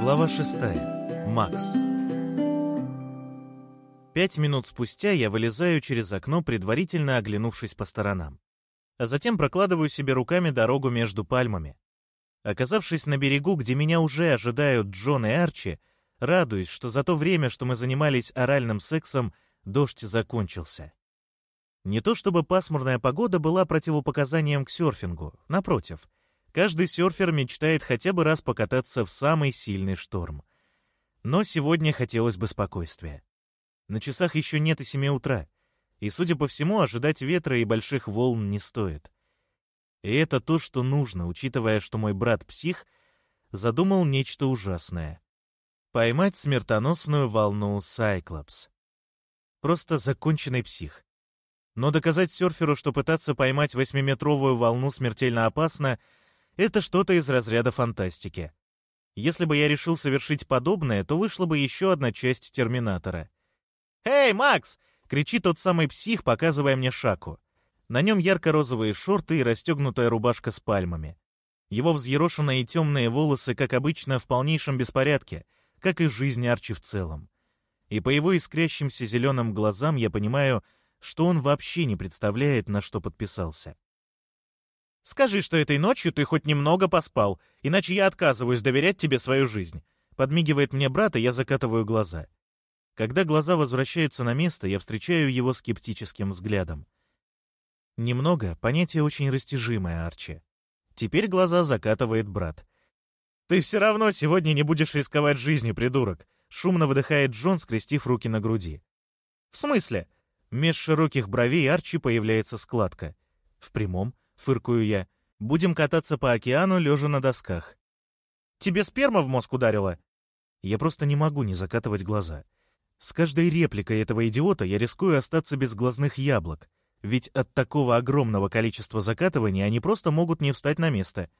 Глава 6. Макс. Пять минут спустя я вылезаю через окно, предварительно оглянувшись по сторонам. А затем прокладываю себе руками дорогу между пальмами. Оказавшись на берегу, где меня уже ожидают Джон и Арчи, радуюсь, что за то время, что мы занимались оральным сексом, дождь закончился. Не то чтобы пасмурная погода была противопоказанием к серфингу, напротив — Каждый серфер мечтает хотя бы раз покататься в самый сильный шторм. Но сегодня хотелось бы спокойствия. На часах еще нет и семи утра, и, судя по всему, ожидать ветра и больших волн не стоит. И это то, что нужно, учитывая, что мой брат-псих задумал нечто ужасное. Поймать смертоносную волну Сайклопс. Просто законченный псих. Но доказать серферу, что пытаться поймать восьмиметровую волну смертельно опасно — это что-то из разряда фантастики. Если бы я решил совершить подобное, то вышла бы еще одна часть Терминатора. «Эй, Макс!» — кричит тот самый псих, показывая мне шаку. На нем ярко-розовые шорты и расстегнутая рубашка с пальмами. Его взъерошенные темные волосы, как обычно, в полнейшем беспорядке, как и жизнь Арчи в целом. И по его искрящимся зеленым глазам я понимаю, что он вообще не представляет, на что подписался. Скажи, что этой ночью ты хоть немного поспал, иначе я отказываюсь доверять тебе свою жизнь. Подмигивает мне брат, и я закатываю глаза. Когда глаза возвращаются на место, я встречаю его скептическим взглядом. Немного — понятие очень растяжимое, Арчи. Теперь глаза закатывает брат. «Ты все равно сегодня не будешь рисковать жизнью, придурок!» Шумно выдыхает Джон, скрестив руки на груди. «В смысле?» Меж широких бровей Арчи появляется складка. В прямом — фыркую я. «Будем кататься по океану, лежа на досках». «Тебе сперма в мозг ударила?» Я просто не могу не закатывать глаза. С каждой репликой этого идиота я рискую остаться без глазных яблок, ведь от такого огромного количества закатываний они просто могут не встать на место.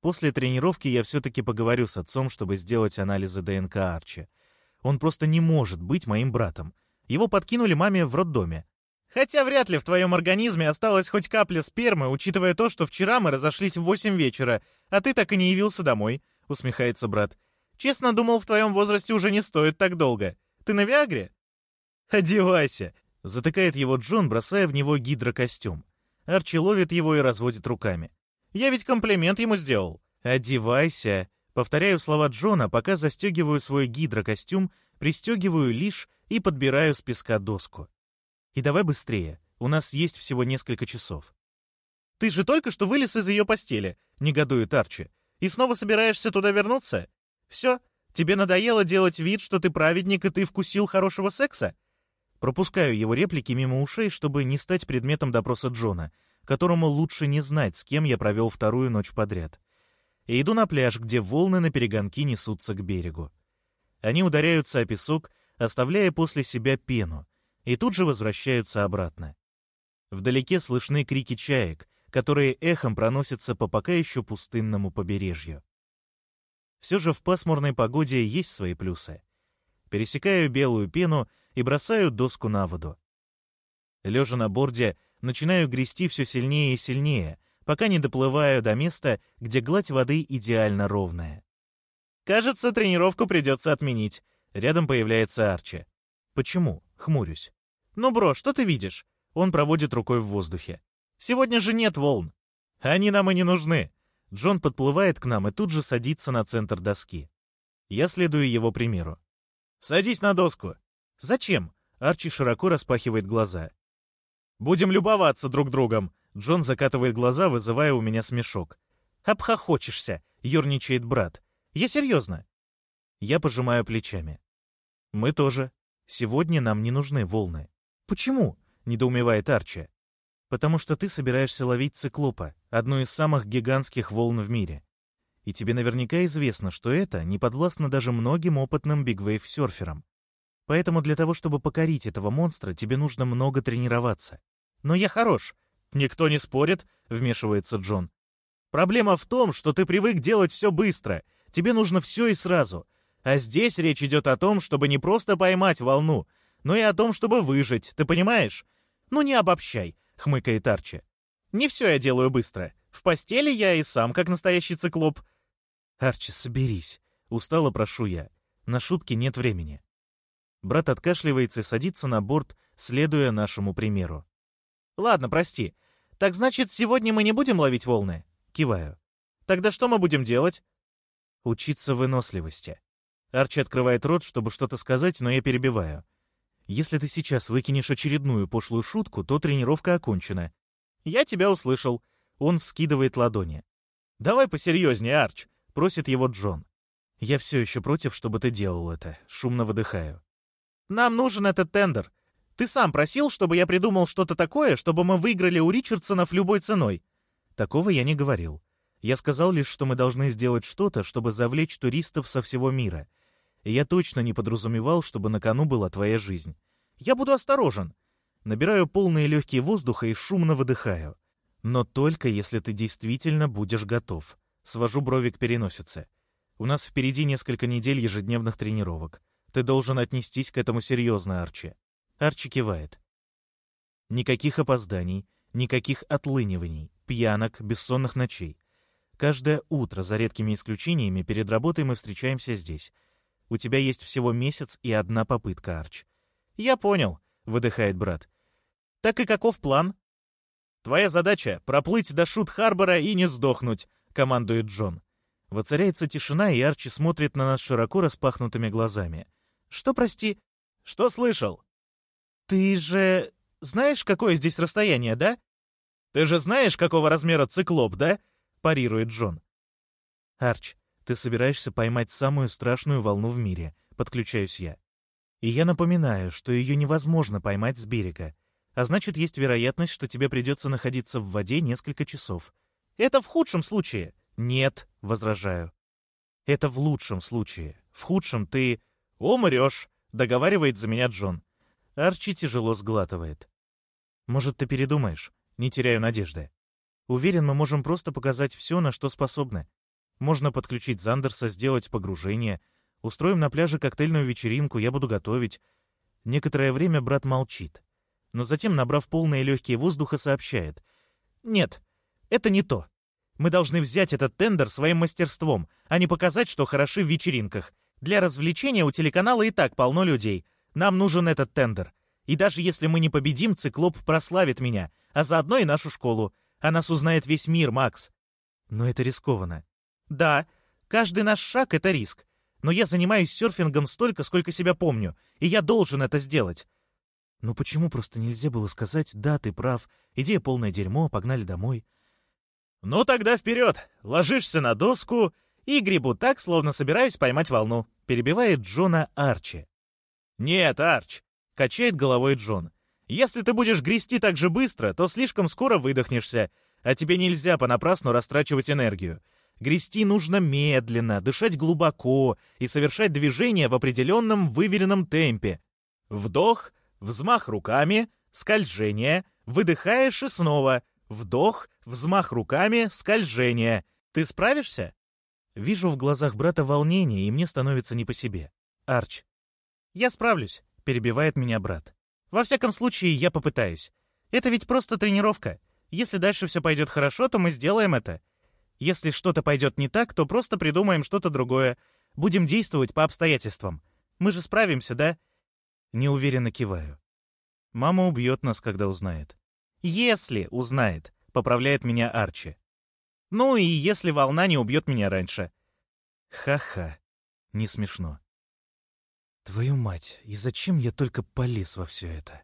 После тренировки я все-таки поговорю с отцом, чтобы сделать анализы ДНК Арчи. Он просто не может быть моим братом. Его подкинули маме в роддоме. Хотя вряд ли в твоем организме осталось хоть капля спермы, учитывая то, что вчера мы разошлись в восемь вечера, а ты так и не явился домой», — усмехается брат. «Честно думал, в твоем возрасте уже не стоит так долго. Ты на Виагре?» «Одевайся!» — затыкает его Джон, бросая в него гидрокостюм. Арчи ловит его и разводит руками. «Я ведь комплимент ему сделал». «Одевайся!» Повторяю слова Джона, пока застегиваю свой гидрокостюм, пристегиваю лишь и подбираю с песка доску. И давай быстрее, у нас есть всего несколько часов. «Ты же только что вылез из ее постели», — негодует Арчи. «И снова собираешься туда вернуться? Все? Тебе надоело делать вид, что ты праведник и ты вкусил хорошего секса?» Пропускаю его реплики мимо ушей, чтобы не стать предметом допроса Джона, которому лучше не знать, с кем я провел вторую ночь подряд. И иду на пляж, где волны на перегонки несутся к берегу. Они ударяются о песок, оставляя после себя пену, и тут же возвращаются обратно. Вдалеке слышны крики чаек, которые эхом проносятся по пока еще пустынному побережью. Все же в пасмурной погоде есть свои плюсы. Пересекаю белую пену и бросаю доску на воду. Лежа на борде, начинаю грести все сильнее и сильнее, пока не доплываю до места, где гладь воды идеально ровная. Кажется, тренировку придется отменить. Рядом появляется Арчи. Почему? Хмурюсь. «Ну, бро, что ты видишь?» Он проводит рукой в воздухе. «Сегодня же нет волн. Они нам и не нужны». Джон подплывает к нам и тут же садится на центр доски. Я следую его примеру. «Садись на доску». «Зачем?» Арчи широко распахивает глаза. «Будем любоваться друг другом». Джон закатывает глаза, вызывая у меня смешок. «Обхохочешься», — ерничает брат. «Я серьезно». Я пожимаю плечами. «Мы тоже. Сегодня нам не нужны волны. Почему? недоумевает Арчи. Потому что ты собираешься ловить циклопа, одну из самых гигантских волн в мире. И тебе наверняка известно, что это не подвластно даже многим опытным бигвейв-серферам. Поэтому для того, чтобы покорить этого монстра, тебе нужно много тренироваться. Но я хорош. Никто не спорит, вмешивается Джон. Проблема в том, что ты привык делать все быстро. Тебе нужно все и сразу. А здесь речь идет о том, чтобы не просто поймать волну, но и о том, чтобы выжить, ты понимаешь? Ну не обобщай, хмыкает Арчи. Не все я делаю быстро. В постели я и сам как настоящий циклоп. Арчи, соберись. Устало прошу я. На шутки нет времени. Брат откашливается и садится на борт, следуя нашему примеру. «Ладно, прости. Так значит, сегодня мы не будем ловить волны?» Киваю. «Тогда что мы будем делать?» «Учиться выносливости». Арчи открывает рот, чтобы что-то сказать, но я перебиваю. «Если ты сейчас выкинешь очередную пошлую шутку, то тренировка окончена». «Я тебя услышал». Он вскидывает ладони. «Давай посерьезнее, Арч», — просит его Джон. «Я все еще против, чтобы ты делал это», — шумно выдыхаю. «Нам нужен этот тендер. Ты сам просил, чтобы я придумал что-то такое, чтобы мы выиграли у Ричардсонов любой ценой». Такого я не говорил. Я сказал лишь, что мы должны сделать что-то, чтобы завлечь туристов со всего мира. И я точно не подразумевал, чтобы на кону была твоя жизнь. Я буду осторожен. Набираю полные легкие воздуха и шумно выдыхаю. Но только если ты действительно будешь готов. Свожу брови к переносице. У нас впереди несколько недель ежедневных тренировок. Ты должен отнестись к этому серьезно, Арчи. Арчи кивает. Никаких опозданий, никаких отлыниваний, пьянок, бессонных ночей. Каждое утро, за редкими исключениями, перед работой мы встречаемся здесь. У тебя есть всего месяц и одна попытка, Арч. «Я понял», — выдыхает брат. «Так и каков план?» «Твоя задача — проплыть до Шут-Харбора и не сдохнуть», — командует Джон. Воцаряется тишина, и Арчи смотрит на нас широко распахнутыми глазами. «Что, прости?» «Что слышал?» «Ты же знаешь, какое здесь расстояние, да?» «Ты же знаешь, какого размера циклоп, да?» — парирует Джон. «Арч, ты собираешься поймать самую страшную волну в мире», — подключаюсь я. «И я напоминаю, что ее невозможно поймать с берега, а значит, есть вероятность, что тебе придется находиться в воде несколько часов. Это в худшем случае». «Нет», — возражаю. «Это в лучшем случае. В худшем ты...» «Умрешь», — договаривает за меня Джон. Арчи тяжело сглатывает. «Может, ты передумаешь? Не теряю надежды». Уверен, мы можем просто показать все, на что способны. Можно подключить Зандерса, сделать погружение. Устроим на пляже коктейльную вечеринку, я буду готовить. Некоторое время брат молчит. Но затем, набрав полные легкие воздуха, сообщает. «Нет, это не то. Мы должны взять этот тендер своим мастерством, а не показать, что хороши в вечеринках. Для развлечения у телеканала и так полно людей. Нам нужен этот тендер. И даже если мы не победим, Циклоп прославит меня, а заодно и нашу школу. О нас узнает весь мир, Макс. Но это рискованно. Да, каждый наш шаг — это риск. Но я занимаюсь серфингом столько, сколько себя помню, и я должен это сделать. Ну почему просто нельзя было сказать «да, ты прав, идея полное дерьмо, погнали домой»? Ну тогда вперед, ложишься на доску и грибу так, словно собираюсь поймать волну, перебивает Джона Арчи. Нет, Арч, качает головой Джон. Если ты будешь грести так же быстро, то слишком скоро выдохнешься, а тебе нельзя понапрасну растрачивать энергию. Грести нужно медленно, дышать глубоко и совершать движения в определенном выверенном темпе. Вдох, взмах руками, скольжение, выдыхаешь и снова. Вдох, взмах руками, скольжение. Ты справишься? Вижу в глазах брата волнение, и мне становится не по себе. Арч. Я справлюсь, перебивает меня брат. Во всяком случае, я попытаюсь. Это ведь просто тренировка. Если дальше все пойдет хорошо, то мы сделаем это. Если что-то пойдет не так, то просто придумаем что-то другое. Будем действовать по обстоятельствам. Мы же справимся, да?» Неуверенно киваю. «Мама убьет нас, когда узнает». «Если узнает», — поправляет меня Арчи. «Ну и если волна не убьет меня раньше». Ха-ха. Не смешно. Твою мать, и зачем я только полез во все это?